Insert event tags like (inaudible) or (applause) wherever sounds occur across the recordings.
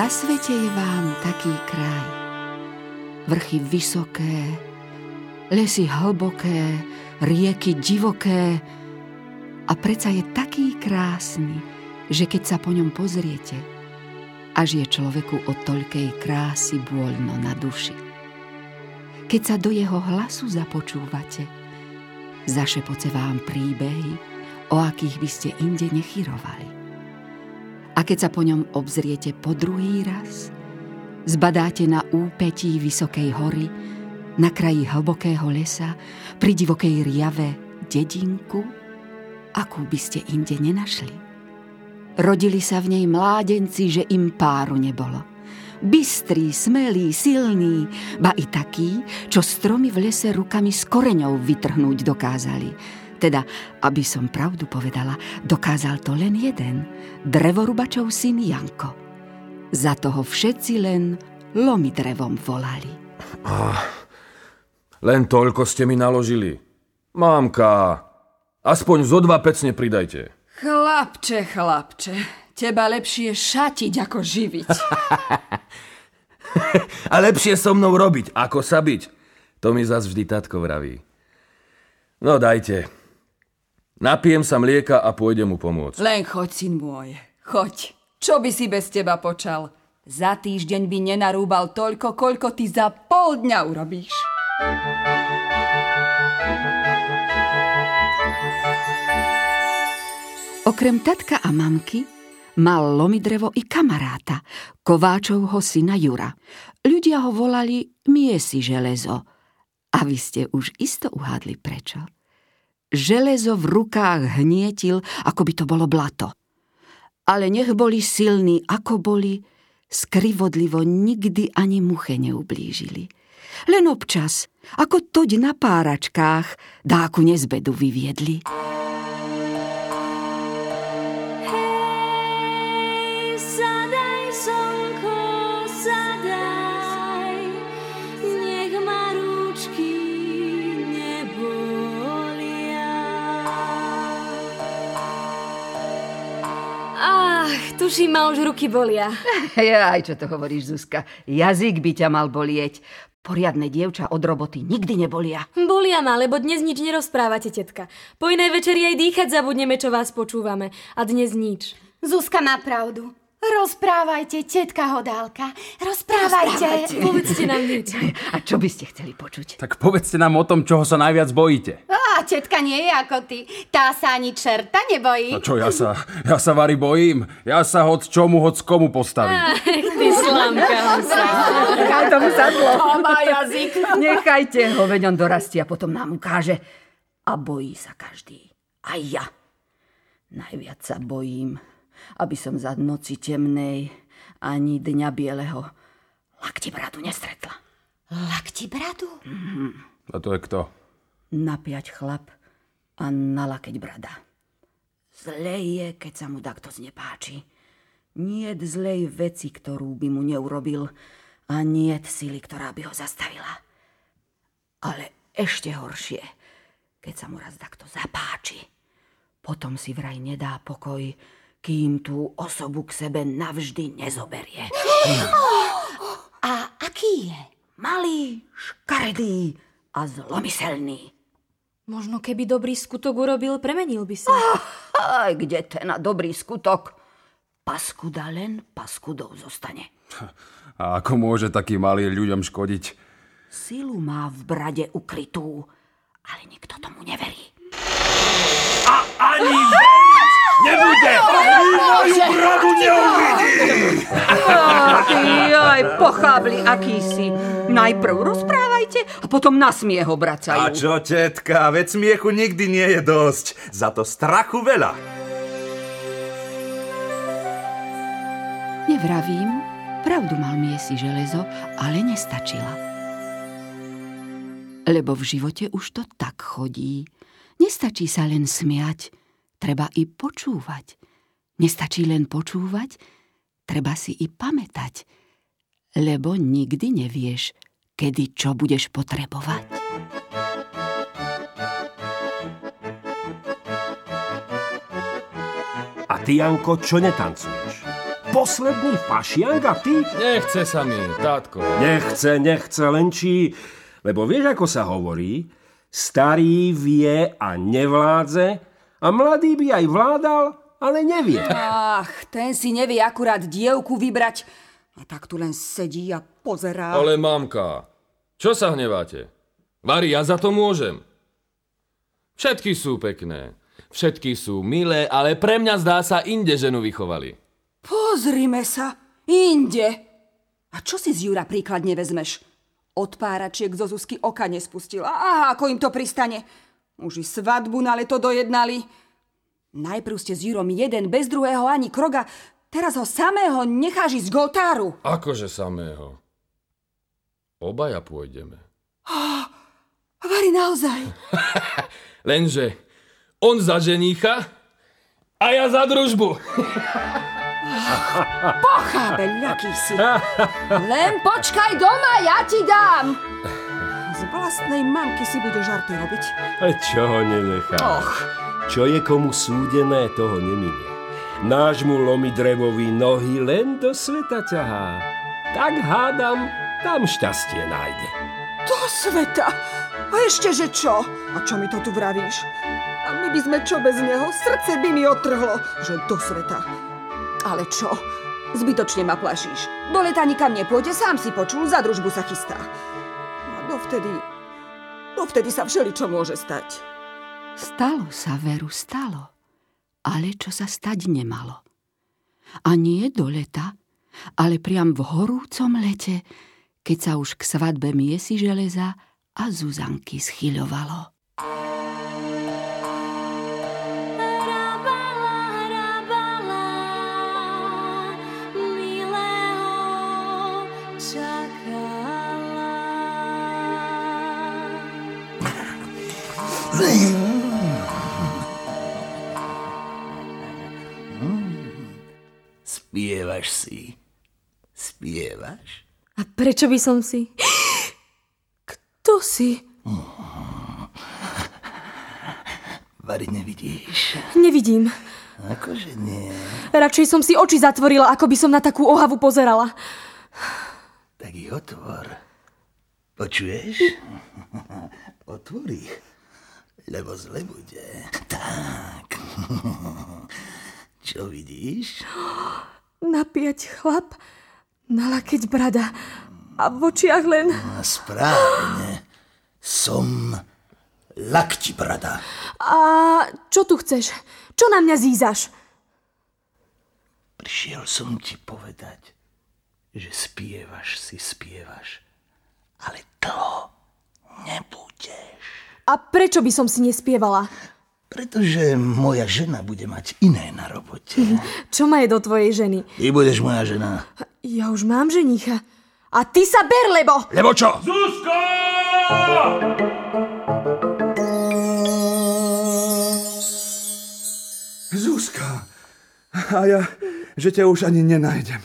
Na svete je vám taký kraj. Vrchy vysoké, lesy hlboké, rieky divoké a predsa je taký krásny, že keď sa po ňom pozriete, až je človeku od toľkej krásy bôľno na duši. Keď sa do jeho hlasu započúvate, zašepoce vám príbehy, o akých by ste inde nechyrovali. A keď sa po ňom obzriete po druhý raz, zbadáte na úpetí vysokej hory, na kraji hlbokého lesa, pri divokej riave dedinku, akú by ste inde nenašli. Rodili sa v nej mládenci, že im páru nebolo. Bystrý, smelý, silný, ba i taký, čo stromy v lese rukami s koreňou vytrhnúť dokázali – teda, aby som pravdu povedala, dokázal to len jeden, drevorubačov syn Janko. Za toho všetci len lomi drevom volali. Ah, len toľko ste mi naložili. Mámka, aspoň zo dva pecne pridajte. Chlapče, chlapče, teba lepšie šatiť ako živiť. (laughs) A lepšie so mnou robiť, ako sa byť. To mi zas vždy tatko vraví. No dajte, Napijem sa mlieka a pôjdem mu pomôcť. Len choď, syn môj, choď. Čo by si bez teba počal? Za týždeň by nenarúbal toľko, koľko ty za pol dňa urobíš. Okrem tatka a mamky mal Lomidrevo i kamaráta, Kováčovho syna Jura. Ľudia ho volali Miesi železo. A vy ste už isto uhádli prečo. Železo v rukách hnietil, ako by to bolo blato. Ale nech boli silní, ako boli, skrivodlivo nikdy ani muche neublížili. Len občas, ako toď na páračkách, dáku nezbedu vyviedli. Tuším, ma už ruky bolia. (laughs) Ja, aj čo to hovoríš, Zuzka. Jazyk by ťa mal bolieť. Poriadne dievča od roboty nikdy nebolia. Bolia ma, lebo dnes nič nerozprávate, tetka. Po inej večeri aj dýchať zabudneme, čo vás počúvame. A dnes nič. Zuzka má pravdu. Rozprávajte, tetka Hodálka. Rozprávajte. Rozprávajte. Povedzte nám nič. (laughs) A čo by ste chceli počuť? Tak povedzte nám o tom, čoho sa najviac bojíte. Á, tetka nie je ako ty. Tá sa ani čerta nebojí. No čo, ja sa, ja sa Vary bojím. Ja sa hoď čomu, hoď komu postavím. Ach, ty slamka. Nechaj tomu sadlo. má jazyk. Nechajte ho, veď on dorastie a potom nám ukáže. A bojí sa každý. Aj ja. Najviac sa bojím aby som za noci temnej ani dňa bieleho lakti bradu nestretla. Lakti bradu? Mm-hmm. A to je kto? Napiať chlap a nalakeť brada. Zlej je, keď sa mu takto znepáči. Nie zlej veci, ktorú by mu neurobil a nie sily, ktorá by ho zastavila. Ale ešte horšie, keď sa mu raz takto zapáči. Potom si vraj nedá pokoj, kým tú osobu k sebe navždy nezoberie. (gasps) A aký je? Malý, škaredý a zlomyselný. Možno keby dobrý skutok urobil, premenil by sa. (laughs) Aj kde ten na dobrý skutok? Paskuda len paskudou zostane. (laughs) A ako môže taký malý ľuďom škodiť? Silu má v brade ukrytú, ale nikto tomu neverí. A ani (laughs) Nebude! Moju bradu neuvidí! Joj, (laughs) pochábli akýsi. Najprv rozprávajte a potom na smiech obracajú. A čo, tetka, veď smiechu nikdy nie je dosť. Za to strachu veľa. Nevravím, pravdu mal miesi železo, ale nestačila. Lebo v živote už to tak chodí. Nestačí sa len smiať, treba i počúvať. Nestačí len počúvať, treba si i pamätať, lebo nikdy nevieš, kedy čo budeš potrebovať. A ty, Janko, čo netancuješ? Posledný fašiang a ty? Nechce sa mi, tátko. Nechce, nechce, len či... Lebo vieš, ako sa hovorí? Starý vie a nevládze a mladý by aj vládal, ale nevie. Ach, ten si nevie akurát dievku vybrať. A tak tu len sedí a pozerá. Ale mamka, čo sa hneváte? Vary, ja za to môžem. Všetky sú pekné. Všetky sú milé, ale pre mňa zdá sa inde ženu vychovali. Pozrime sa, inde. A čo si z Jura príklad nevezmeš? Od páračiek zo Zuzky oka nespustil. A ako im to pristane? Už i svadbu na leto dojednali. Najprv ste s Jurom jeden bez druhého ani kroga, teraz ho samého necháš ísť k oltáru. Akože samého. Obaja pôjdeme. (gasps) Vary naozaj. (laughs) Lenže on za ženícha a ja za družbu. Pochábeľ, aký si. Len počkaj doma, ja ti dám. (laughs) Vlastnej mamky si bude žarty robiť. A čo ho nenechá? Och, Čo je komu súdené, toho neminie. Nášmu lomi drevovi nohy len do sveta ťahá. Tak hádam, tam šťastie nájde. do sveta. A ešte, že čo? A čo mi to tu vravíš? A my by sme čo bez neho? Srdce by mi otrhlo, že do sveta. Ale čo? Zbytočne ma plašíš. Do leta nikam nepôjde, sám si počul, za družbu sa chystá. A dovtedy... Dovtedy sa všeličo môže stať. Stalo sa, veru, stalo. Ale čo sa stať nemalo. A nie do leta, ale priam v horúcom lete, keď sa už k svadbe miesi železa a Zuzanky schyľovalo. Spievaš si. Spievaš? A prečo by som si... Kto si? Vary nevidíš. Nevidím. Akože nie. Radšej som si oči zatvorila, ako by som na takú ohavu pozerala. Tak ich otvor. Počuješ? Otvor ich. Lebo zle bude. Tak. (laughs) Čo vidíš? Napíjať chlap, nalakeť brada a v očiach len... A správne. Som lakti brada. A čo tu chceš? Čo na mňa zízaš? Prišiel som ti povedať, že spievaš si spievaš, ale dlho nebudeš. A prečo by som si nespievala? Pretože moja žena bude mať iné na robote. (laughs) Čo ma je do tvojej ženy? Ty budeš moja žena. Ja už mám ženicha. A ty sa ber, lebo... Lebo čo? Zuzko! Zuzka. A ja, že ťa už ani nenájdem.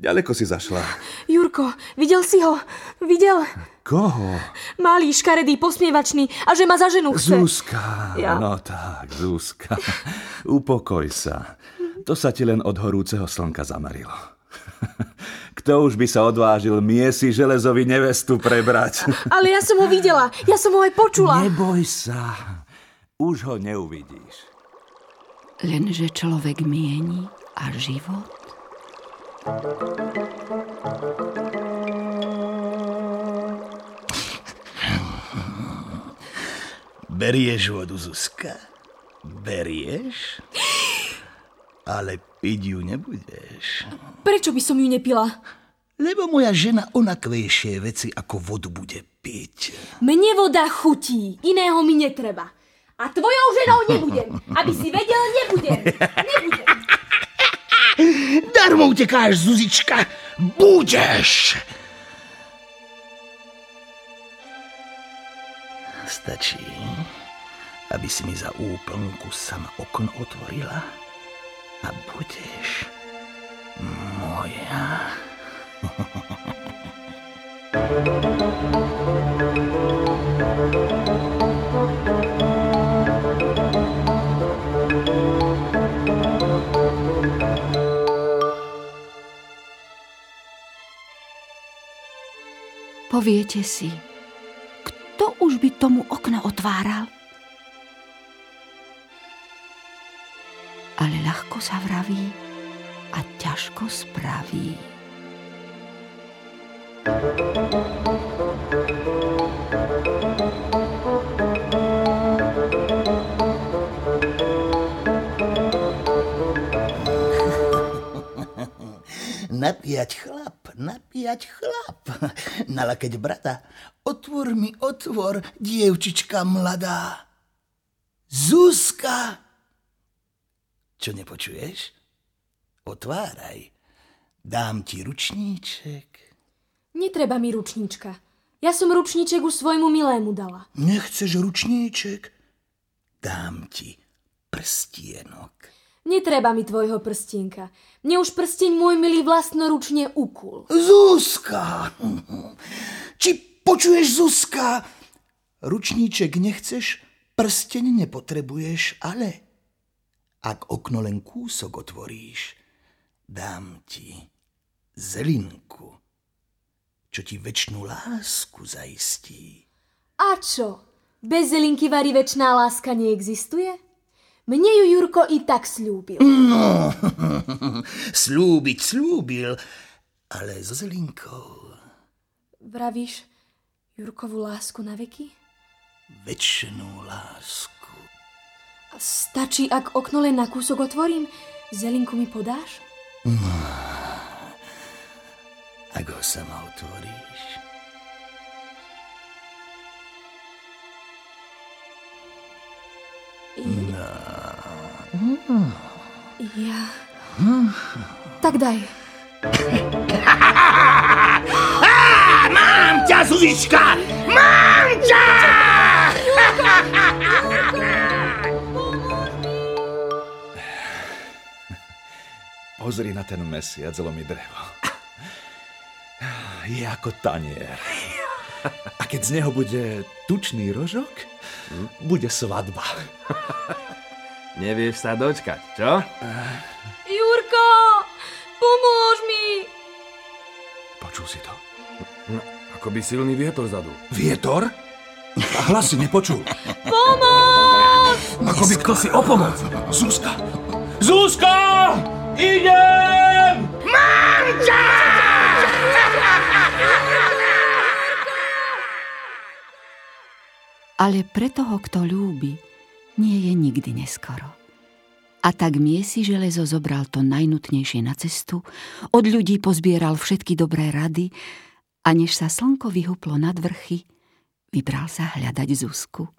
Ďaleko si zašla. Jurko, videl si ho? Videl? Koho? Malý, škaredý, posmievačný a že ma za ženu chce. Zuzka. Ja. No tak, Zuzka. Upokoj sa. To sa ti len od horúceho slnka zamarilo. Kto už by sa odvážil miesi železovi nevestu prebrať? Ale ja som ho videla, ja som ho aj počula. Neboj sa. Už ho neuvidíš. Lenže človek mieni a život Berieš vodu, Zuzka? Berieš? Ale piť ju nebudeš. Prečo by som ju nepila? Lebo moja žena onakvejšie veci ako vodu bude piť. Mne voda chutí, iného mi netreba. A tvojou ženou nebudem. Aby si vedel, nebudem. Nebudem. Darmo utekáš, Zuzička. Budeš. Stačí, aby si mi za úplnku sama okno otvorila a budeš moja. (laughs) Poviete si, kto už by tomu okno otváral? Ale ľahko sa vraví a ťažko spraví. (laughs) Napíjať chlap, napíjať chlap. (laughs) Nalakeť brata. Otvor mi, otvor, dievčička mladá. Zuzka! Čo nepočuješ? Otváraj. Dám ti ručníček. Netreba mi ručníčka. Ja som ručníček už svojmu milému dala. Nechceš ručníček? Dám ti prstienok. Netreba mi tvojho prstienka. Mne už prsteň môj milý vlastnoručne ukul. Zuzka! Či počuješ, Zuzka? Ručníček nechceš, prsteň nepotrebuješ, ale ak okno len kúsok otvoríš, dám ti zelinku, čo ti väčšnú lásku zaistí. A čo? Bez zelinky varí väčšiná láska neexistuje? Mne ju Jurko i tak slúbil. No, (laughs) slúbiť slúbil, ale so zelinkou Vravíš Jurkovú lásku na veky? väčšinú lásku. A stačí, ak okno len na kúsok otvorím? Zelinku mi podáš? Ak ho sama otvoríš. Ja... Tak daj. Mám ťa, Zuzička! Mám ťa! Pozri na ten mesiac, lomi drevo. Je ako tanier. A keď z neho bude tučný rožok, bude svadba. (laughs) Nevieš sa dočkať, čo? Jurko! Pomôž mi! Počul si to? No, ako by silný vietor zadul. Vietor? A hlas si nepočul. Pomoc! Ako by kto si o pomoc. Zuzka! Zuzka! Idem! Ale pre toho, kto ľúbi, nie je nikdy neskoro. A tak miesi železo zobral to najnutnejšie na cestu, od ľudí pozbieral všetky dobré rady a než sa slnko vyhuplo nad vrchy, vybral sa hľadať Zuzku.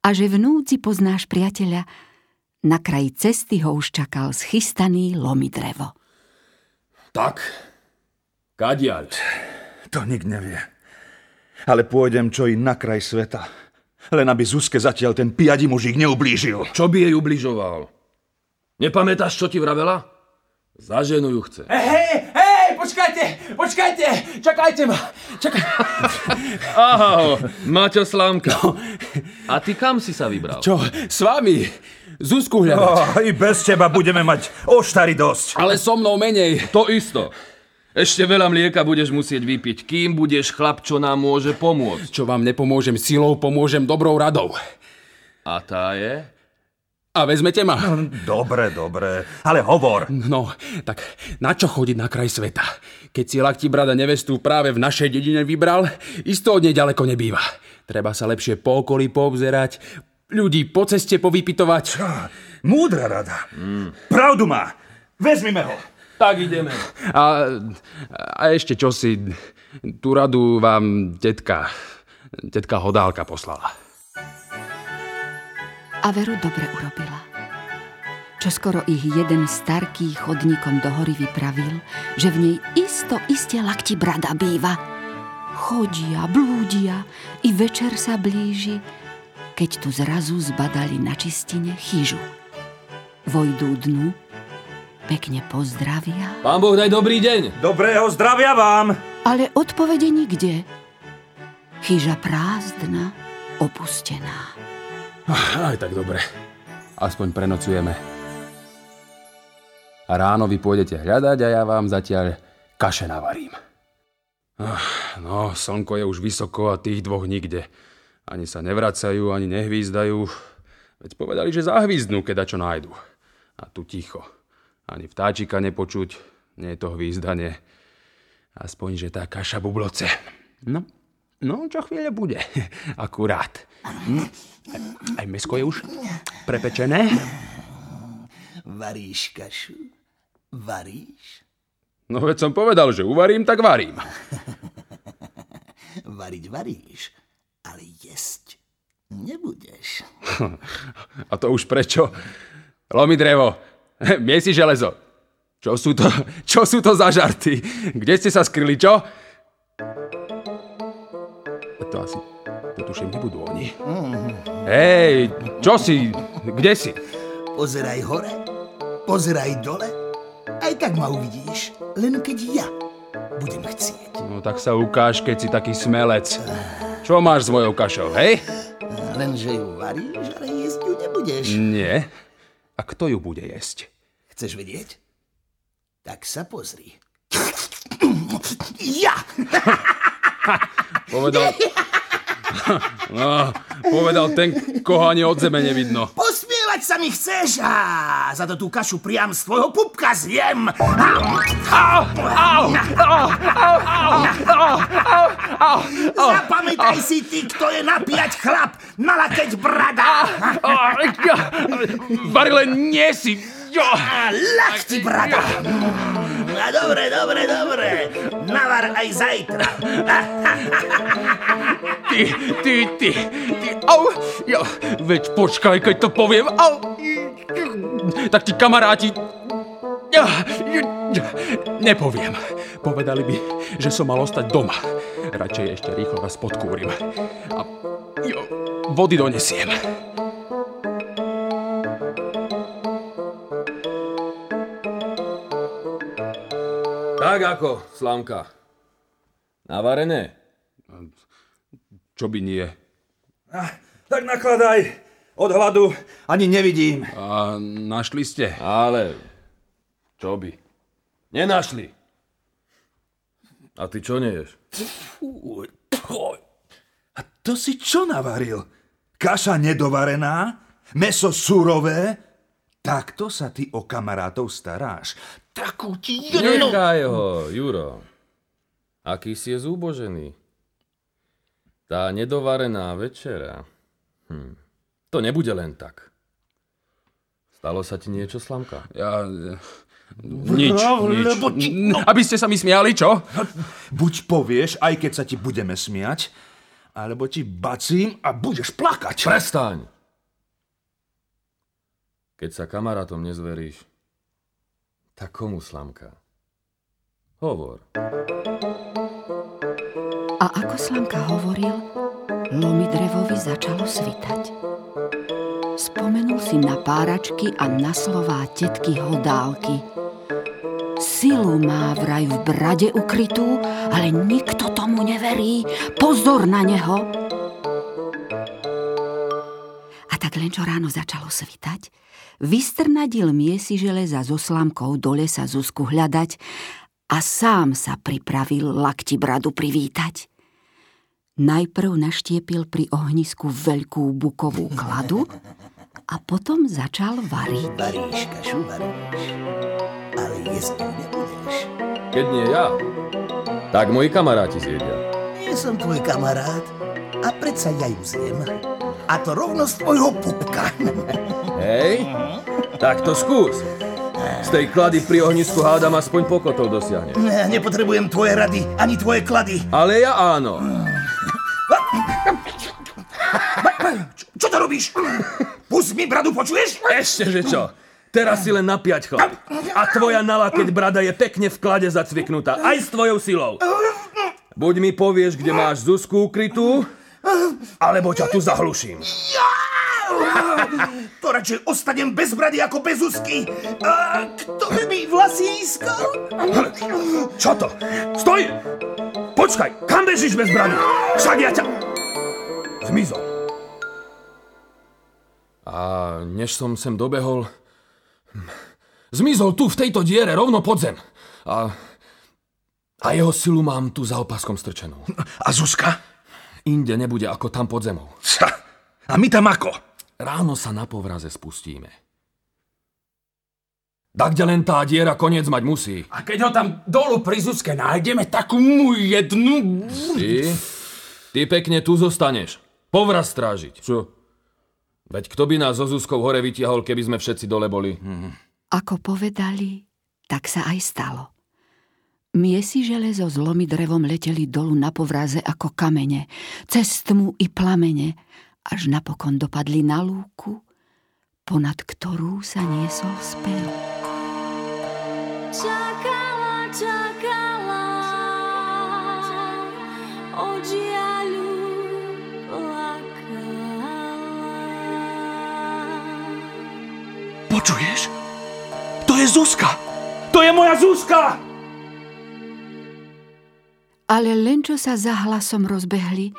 A že v núdzi poznáš priateľa, na kraji cesty ho už čakal schystaný lomi drevo. Tak, kadiaľ. To nik nevie. Ale pôjdem čo i na kraj sveta. Len aby Zuzke zatiaľ ten piadi mužík neublížil. Čo by jej ubližoval? Nepamätáš, čo ti vravela? Za ženu ju chce. Hej, hej, počkajte, počkajte, čakajte ma. Čakaj. (laughs) Ahoj, Maťo Slámka. A ty kam si sa vybral? Čo, s vami? Zuzku hľadať. Oh, I bez teba budeme mať oštary dosť. Ale so mnou menej. To isto. Ešte veľa mlieka budeš musieť vypiť, kým budeš chlap, čo nám môže pomôcť. Čo vám nepomôžem silou, pomôžem dobrou radou. A tá je? A vezmete ma? Dobre, dobre, ale hovor. No, tak na čo chodiť na kraj sveta? Keď si lakti brada nevestu práve v našej dedine vybral, isto od nej ďaleko nebýva. Treba sa lepšie po okolí poobzerať, ľudí po ceste povypitovať. Múdra rada. Pravdu má. Vezmime ho. Tak ideme. A, a ešte čo si, tú radu vám tetka, tetka Hodálka poslala. A Veru dobre urobila. Čo skoro ich jeden starký chodníkom do hory vypravil, že v nej isto iste lakti brada býva. Chodia, blúdia, i večer sa blíži, keď tu zrazu zbadali na čistine chyžu. Vojdú dnu, pekne pozdravia, Pán Boh, daj dobrý deň. Dobrého zdravia vám! ale odpovede nikde. Chyža prázdna, opustená. Aj tak dobre. Aspoň prenocujeme. A ráno vy pôjdete hľadať a ja vám zatiaľ kaše navarím. Ah, No, slnko je už vysoko a tých dvoch nikde. Ani sa nevracajú, ani nehvízdajú. Veď povedali, že zahvízdnú, keď čo nájdu. A tu ticho. Ani vtáčika nepočuť, nie je to hvízdanie. Aspoň, že tá kaša bubloce. No, no, čo chvíľa bude. (laughs) Akurát. Hm? Aj mesko je už prepečené. Varíš kašu? Varíš? No veď som povedal, že uvarím, tak varím. (laughs) Variť varíš, ale jesť nebudeš. (laughs) A to už prečo? Lomi drevo, (laughs) miesi železo. Čo sú to, (laughs) čo sú to za žarty? Kde ste sa skryli, čo? To asi, to tuším, nebudú oni. Hej, čo si? Kde si? Pozeraj hore, pozeraj dole, aj tak ma uvidíš, len keď ja budem chcieť. No tak sa ukáž, keď si taký smelec. Čo máš s mojou kašou, hej? Lenže ju varíš, ale jesť ju nebudeš. Nie. A kto ju bude jesť? Chceš vedieť? Tak sa pozri. (coughs) Ja! (laughs) Povedal... (laughs) (laughs) No, povedal ten, koho ani od zeme nevidno. Posmievať sa mi chceš? Á, za to tú kašu priam z tvojho pupka zjem. Zapamätaj si ty, kto je napíjať chlap, mala keď brada. Bari len nie si... Lach ti brada. A dobre, dobre, dobre. Navar aj zajtra. Ty, ty, ty, ty, au, jo, veď počkaj, keď to poviem, au, tak ti kamaráti, ja, ja, nepoviem. Povedali by, že som mal ostať doma. Radšej ešte rýchlo vás podkúrim. A jo, vody donesiem. Tak ako, Slavka? Navarené? Čo by nie? Tak nakladaj. Od hladu ani nevidím. A našli ste? Ale, čo by? Nenašli. A ty čo neješ? A to si čo navaril? Kaša nedovarená? Meso surové? Takto sa ty o kamarátov staráš. Takú ti jednu... Nechaj ho, Juro. Aký si je zúbožený. Tá nedovarená večera. Hm. To nebude len tak. Stalo sa ti niečo, Slamka? Ja... Nič, Vravo, nič. lebo ti- N- Aby ste sa mi smiali, čo? Buď povieš, aj keď sa ti budeme smiať, alebo ti bacím a budeš plakať. Prestaň! Keď sa kamarátom nezveríš, tak komu, Slamka? Hovor. A ako Slamka hovoril, lomi drevovi začalo svitať. Spomenul si na páračky a na slová tetky Hodálky. Silu má vraj v brade ukrytú, ale nikto tomu neverí. Pozor na neho! Tak len čo ráno začalo svitať, vystrnadil miesi železa so slamkou do lesa Zuzku hľadať a sám sa pripravil lakti bradu privítať. Najprv naštiepil pri ohnisku veľkú bukovú kladu a potom začal variť. Varíš kašu, varíš, ale jesť nebudeš. Keď nie ja, tak moji kamaráti zjedia. Nie som tvoj kamarát a predsa ja ju zjem. A to rovno z tvojho pupka. (laughs) Hej, tak to skús. Z tej klady pri ohnisku hádam aspoň pokotol dosiahne. Ne, nepotrebujem tvoje rady, ani tvoje klady. Ale ja áno. Čo to robíš? Pust mi bradu, počuješ? Ešte, že čo? Teraz si len napiať chlap. A tvoja nala, keď brada je pekne v klade zacviknutá. Aj s tvojou silou. Buď mi povieš, kde máš Zuzku ukrytú, alebo ťa tu zahluším. To radšej ostanem bez brady ako bez úzky. A kto by mi vlasy ískal? Čo to? Stoj! Počkaj, kam bežíš bez brady? Však ja ťa... Zmizol. A než som sem dobehol... Zmizol tu, v tejto diere, rovno pod zem. A, a jeho silu mám tu za opaskom strčenú. A Zuzka? Inde nebude ako tam pod zemou. Sa. A my tam ako? Ráno sa na povraze spustíme. Tak kde len tá diera koniec mať musí. A keď ho tam dolu pri Zuzke nájdeme, takú mu jednu... Ty? Ty pekne tu zostaneš. Povraz strážiť. Čo? Veď kto by nás so Zuzkou hore vytiahol, keby sme všetci dole boli? Ako povedali, tak sa aj stalo. Miesi železo s lomy drevom leteli dolu na povraze ako kamene, cez tmu i plamene, až napokon dopadli na lúku, ponad ktorú sa niesol spev. Čakala, čakala, od žiaľu. Počuješ? To je Zuzka! To je moja Zuzka! Ale len čo sa za hlasom rozbehli,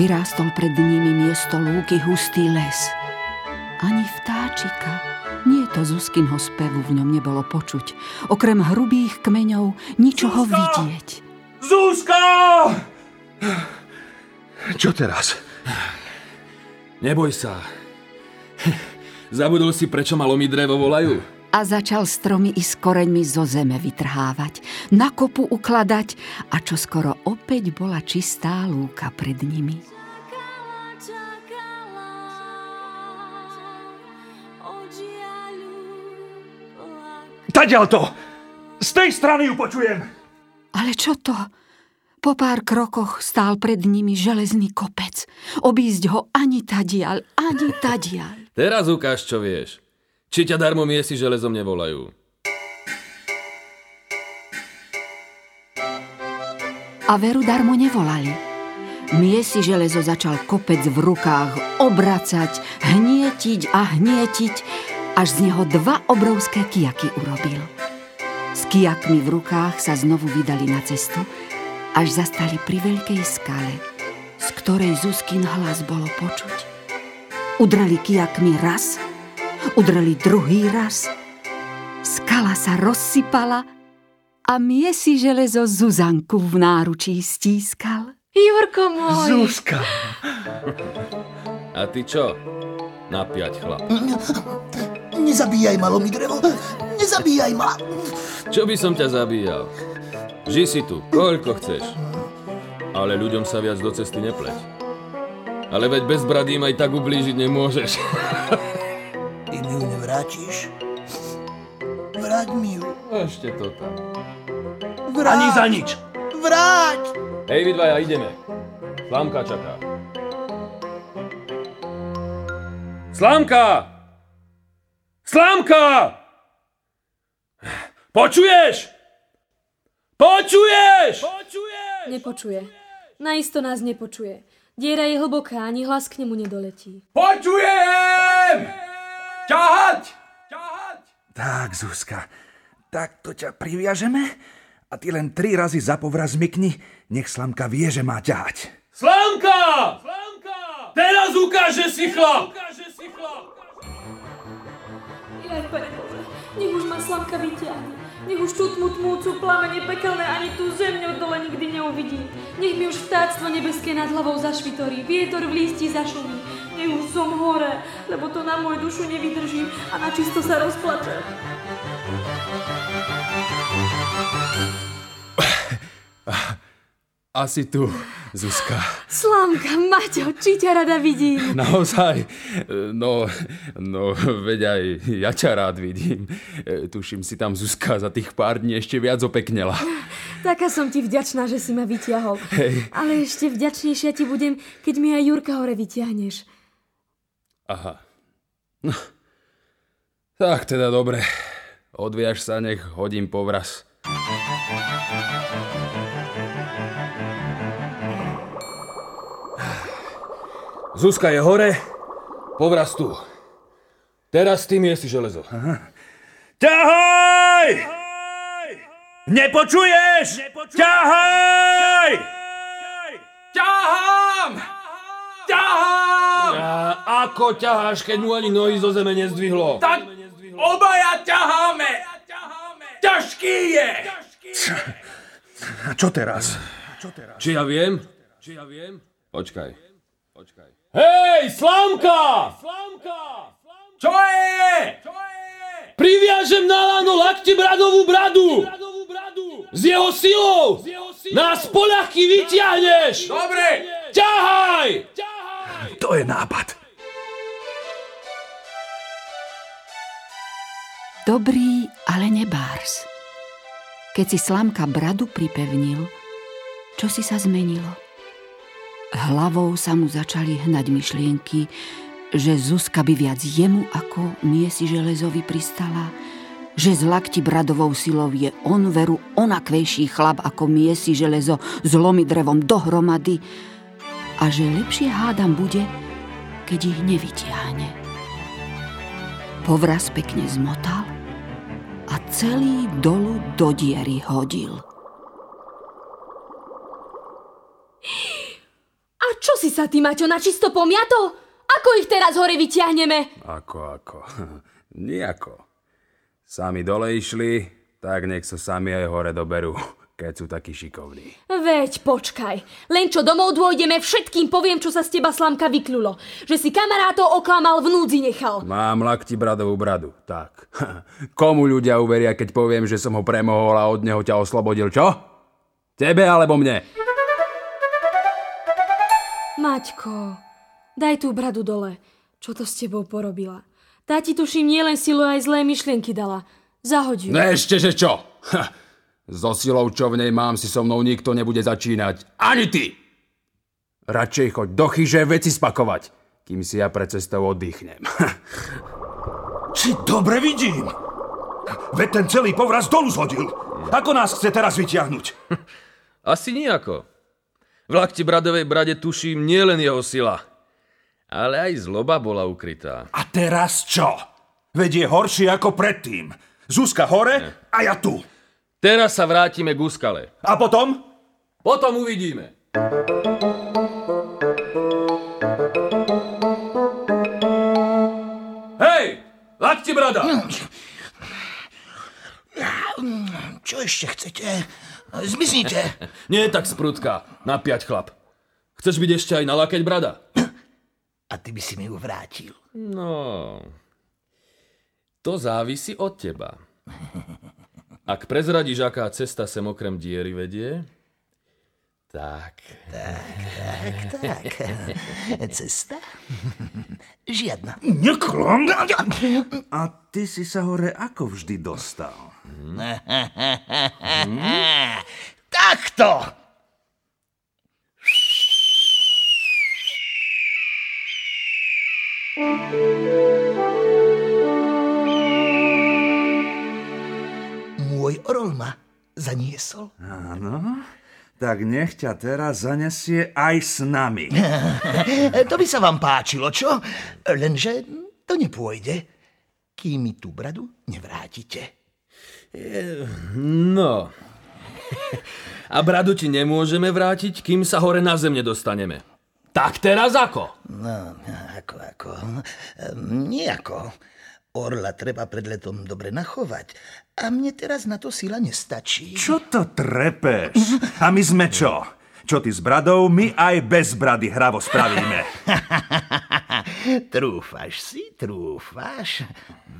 vyrástol pred nimi miesto lúky hustý les. Ani vtáčika, nie to Zuzkinho spevu v ňom nebolo počuť. Okrem hrubých kmeňov ničoho Zuzka! vidieť. Zuzka! Čo teraz? Neboj sa. Zabudol si, prečo ma lomy drevo volajú? A začal stromy i s koreňmi zo zeme vytrhávať, na kopu ukladať a čo skoro opäť bola čistá lúka pred nimi. Tadiaľ to! Z tej strany ju počujem! Ale čo to? Po pár krokoch stál pred nimi železný kopec. Obísť ho ani tadiaľ, ani tadiaľ. Teraz ukáž, čo vieš. Či ťa darmo miesi železom nevolajú. A veru darmo nevolali. Miesi železo začal kopec v rukách obracať, hnietiť a hnietiť, až z neho dva obrovské kijaky urobil. S kijakmi v rukách sa znovu vydali na cestu, až zastali pri veľkej skale, z ktorej Zuzkin hlas bolo počuť. Udreli kijakmi raz, udreli druhý raz. Skala sa rozsypala a miesi železo Zuzanku v náručí stískal. Jurko môj! Zuzka! A ty čo? Napiať chlap. Nezabíjaj ma, lomi drevo! Nezabíjaj ma! Čo by som ťa zabíjal? Ži si tu, koľko chceš. Ale ľuďom sa viac do cesty nepleť. Ale veď bez brady im aj tak ublížiť nemôžeš. (laughs) Nevrátiš? Vráť mi ju. Ešte to tam. Vráť! Ani za nič! Vráť! Hej, vy dvaja, ideme. Slámka čaká. Slámka! Slámka! Počuješ? Počuješ? Počuješ? Nepočuje. Najisto nás nepočuje. Diera je hlboká, ani hlas k nemu nedoletí. Počujem! Ťahať! Tak, Zuzka, tak to ťa priviažeme a ty len tri razy za povraz zmykni, nech Slamka vie, že má ťahať. Slámka! Teraz ukáže si chlap! Jaj, pane Bože, nech už ma slamka vyťahne. Nech už tú tmu tmúcu plamene pekelné ani tú zemňu dole nikdy neuvidí. Nech mi už vtáctvo nebeské nad hlavou zašvitorí, vietor v lísti zašumí. Nech už som hore, lebo to na moju dušu nevydržím a na čisto sa rozplače. (laughs) Asi tu Zuzka. Slámka, Maťo, či ťa rada vidím. (laughs) Naozaj, no, no, veď aj ja ťa rád vidím. Tuším si tam Zuzka za tých pár dní ešte viac opeknela. (laughs) Taká som ti vďačná, že si ma vyťahol. Hej. Ale ešte vďačnejšia ti budem, keď mi aj Jurka hore vyťahneš. Aha. No, tak teda dobre. Odviaž sa, nech hodím povraz. Zuzka je hore, povraz tu. Teraz ty miesi železo. Ťahaj! Nepočuješ? Ťahaj! Ťahám! Ťahám! A ako ťaháš, keď mu ani nohy zo zeme nezdvihlo? Tak obaja ťaháme! Ťažký je! A čo teraz? Či ja viem? Či ja viem? Počkaj. Počkaj. Hej, Slámka! Čo je? Priviažem na lano lakti bradovú bradu! S jeho silou! Nás poľahky vyťahneš! Dobre! Ťahaj! To je nápad. Dobrý, ale nebárs. Keď si slámka bradu pripevnil, čo si sa zmenilo? Hlavou sa mu začali hnať myšlienky, že Zuzka by viac jemu ako miesi železovi pristala, že z lakti bradovou silou je on veru onakvejší chlap ako miesi železo s lomi drevom dohromady a že lepšie hádam bude, keď ich nevytiahne. Povraz pekne zmotal a celý dolu do diery hodil. A čo si sa ty, Maťo, načisto pomiatol? Ako ich teraz hore vyťahneme? Ako, ako. (laughs) Nijako. Sami dole išli, tak nech sa sami aj hore doberú, keď sú takí šikovní. Veď počkaj, len čo domov dôjdeme, všetkým poviem, čo sa z teba slamka vykľulo. Že si kamarátov oklamal, v núdzi nechal. Mám lakti bradovú bradu, tak. (laughs) Komu ľudia uveria, keď poviem, že som ho premohol a od neho ťa oslobodil, čo? Tebe alebo mne? Maťko, daj tú bradu dole. Čo to s tebou porobila? Tá ti tuším nielen silu aj zlé myšlienky dala. Zahoď ju. No ešte, že čo? Ha, so silou, čo v nej mám, si so mnou nikto nebude začínať. Ani ty! Radšej choď do chyže veci spakovať, kým si ja pred cestou oddychnem. (laughs) Či dobre vidím? Veď ten celý povraz dolu zhodil. Ako nás chce teraz vyťahnuť? (laughs) Asi nijako. V lakti bradovej brade tuším nielen jeho sila, ale aj zloba bola ukrytá. A teraz čo? Veď je horšie ako predtým. Zuzka hore a ja tu. Teraz sa vrátime k úskale. A potom? Potom uvidíme. Hej! Lakti brada! Čo ešte chcete? Zmiznite. Nie tak sprudka, napiať chlap. Chceš byť ešte aj na lakeť brada? A ty by si mi ju vrátil. No, to závisí od teba. Ak prezradíš, aká cesta sem okrem diery vedie, tak... Tak, tak. Cesta? Žiadna. Neklam. A ty si sa hore ako vždy dostal? (laughs) Takto! Môj orol ma zaniesol. Áno. Tak nech ťa teraz zanesie aj s nami. (laughs) To by sa vám páčilo, čo? Lenže to nepôjde, kým mi tú bradu nevrátite. No. A bradu ti nemôžeme vrátiť, kým sa hore na zem nedostaneme. Tak teraz ako? No, ako, ako? Ehm, Nejako. Orla treba pred letom dobre nachovať. A mne teraz na to sila nestačí. Čo to trepeš? A my sme čo? Čo ty s bradou, my aj bez brady hravo spravíme. (laughs) trúfaš si, trúfaš.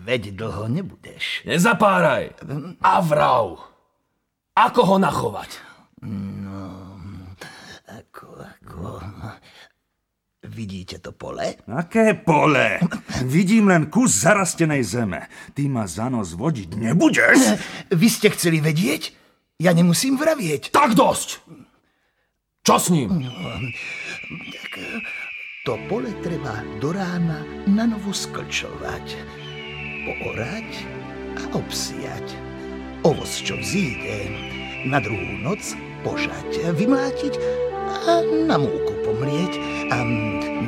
Veď dlho nebudeš. Nezapáraj. A vrav. Ako ho nachovať? No, ako ako. Vidíte to pole? Aké pole? Vidím len kus zarastenej zeme. Ty ma za nos vodiť nebudeš? Vy ste chceli vedieť? Ja nemusím vravieť. Tak dosť! Čo s ním? To pole treba do rána na novo sklčovať, poorať a obsiať. Ovoz, čo vzíde, na druhú noc požať, vymlátiť a na múku pomrieť a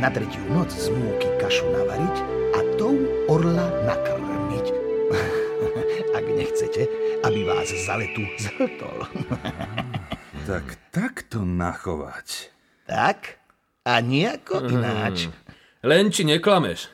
na tretiu noc z múky kašu navariť a tou orla nakrmiť. (laughs) Ak nechcete, aby vás za letu zhltol. (laughs) Tak takto nachovať. Tak? A nejako ináč. Len či neklameš.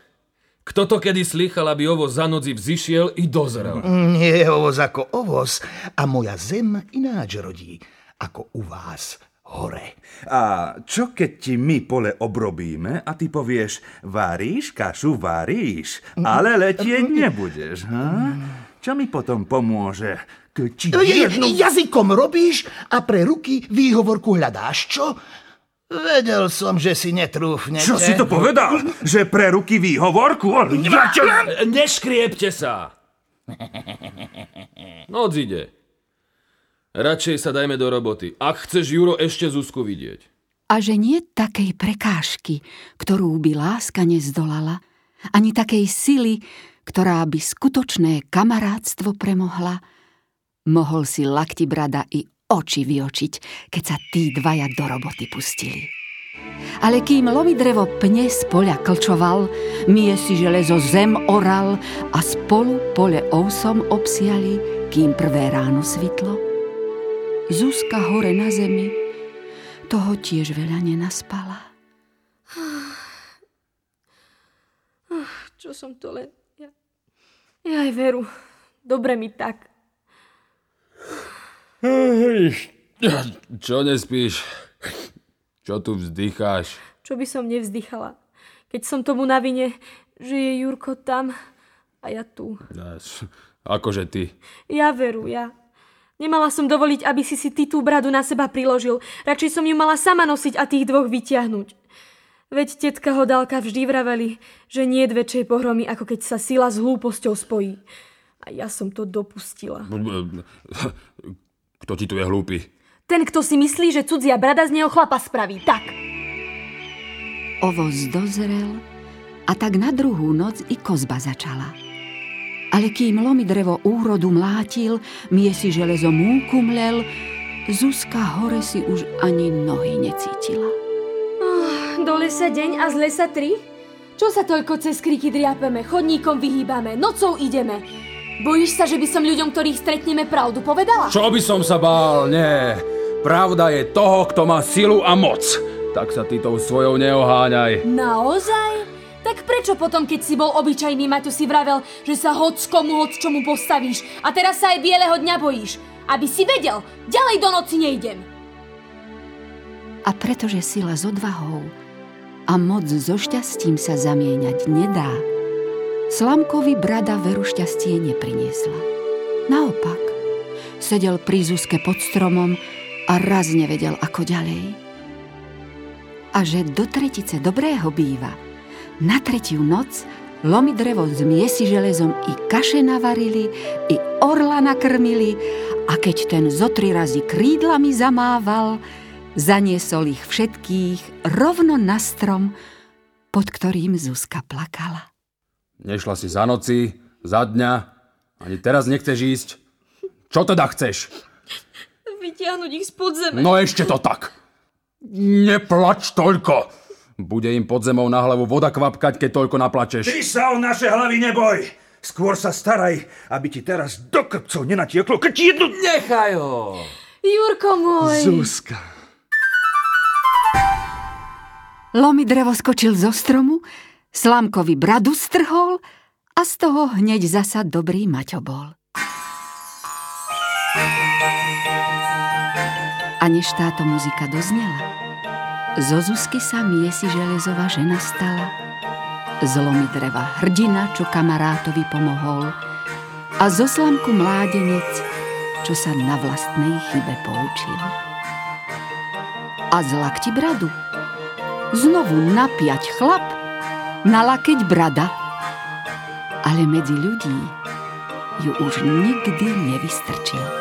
Kto to kedy slychal, aby ovoz za noci vzýšiel i dozrel? Nie je ovoz ako ovoz a moja zem ináč rodí, ako u vás hore. A čo keď ti my pole obrobíme a ty povieš, varíš kašu, varíš, ale letieť nebudeš, ha? Čo mi potom pomôže? Keď ti jednu... Jazykom robíš a pre ruky výhovorku hľadáš, čo? Vedel som, že si netrúfnete. Čo si to povedal? Že pre ruky výhovorku? Ja ťa... Neškriepte sa! Noc ide. Radšej sa dajme do roboty. Ak chceš, Juro, ešte Zuzku vidieť. A že nie takej prekážky, ktorú by láska nezdolala, ani takej sily, ktorá by skutočné kamarátstvo premohla, mohol si lakti brada i oči vyočiť, keď sa tí dvaja do roboty pustili. Ale kým lomi drevo pne z poľa klčoval, mie si železo zem oral a spolu pole ousom obsiali, kým prvé ráno svitlo. Zuzka hore na zemi, toho tiež veľa nenaspala. Čo som to len... Ja, ja aj veru. Dobre mi tak. Čo nespíš? Čo tu vzdycháš? Čo by som nevzdychala. Keď som tomu na vine, že je Jurko tam a ja tu. Akože ty. Ja veru, ja. Nemala som dovoliť, aby si si ty tú bradu na seba priložil. Radšej som ju mala sama nosiť a tých dvoch vyťahnuť. Veď tetka Hodálka vždy vraveli, že nie je väčšej pohromy, ako keď sa sila s hlúposťou spojí. A ja som to dopustila. Kto ti tu je hlúpy? Ten, kto si myslí, že cudzia brada z neho chlapa spraví. Tak. Ovoz dozrel a tak na druhú noc i kozba začala. Ale kým lomi drevo úrodu mlátil, mie si železo múku mlel, Zuzka hore si už ani nohy necítila. Do lesa deň a z lesa tri? Čo sa toľko cez kríky driapeme, chodníkom vyhýbame, nocou ideme? Bojíš sa, že by som ľuďom, ktorých stretneme, pravdu povedala? Čo by som sa bál? Nie. Pravda je toho, kto má silu a moc. Tak sa ty tou svojou neoháňaj. Naozaj? Tak prečo potom, keď si bol obyčajný Maťo, si vravel, že sa hoc komu hoc čomu postavíš a teraz sa aj bieleho dňa bojíš? Aby si vedel, ďalej do noci nejdem. A pretože sila s odvahou a moc so šťastím sa zamieňať nedá, Slamkovi brada veru šťastie nepriniesla. Naopak, sedel pri Zuzke pod stromom a raz nevedel, ako ďalej. A že do tretice dobrého býva, na tretiu noc lomi drevo z miesi železom i kaše navarili, i orla nakrmili a keď ten zo tri razy krídlami zamával, zaniesol ich všetkých rovno na strom, pod ktorým Zuzka plakala. Nešla si za noci, za dňa, ani teraz nechceš ísť. Čo teda chceš? Vytiahnuť ich z podzeme. No ešte to tak. Neplač toľko. Bude im pod zemou na hlavu voda kvapkať, keď toľko naplačeš. Ty sa o naše hlavy neboj. Skôr sa staraj, aby ti teraz do krpcov nenatieklo, keď ti jednu... Nechaj ho. Jurko môj. Zuzka. Lomi drevo skočil zo stromu, Slamkovi bradu strhol a z toho hneď zasa dobrý Maťo bol. A než táto muzika doznela, zo Zuzky sa miesi železová žena stala, zlomy dreva hrdina, čo kamarátovi pomohol, a zo slamku mládenec, čo sa na vlastnej chybe poučil. a zlakti bradu. Znovu napiať chlap, nalakeť brada. Ale medzi ľudí ju už nikdy nevystrčil.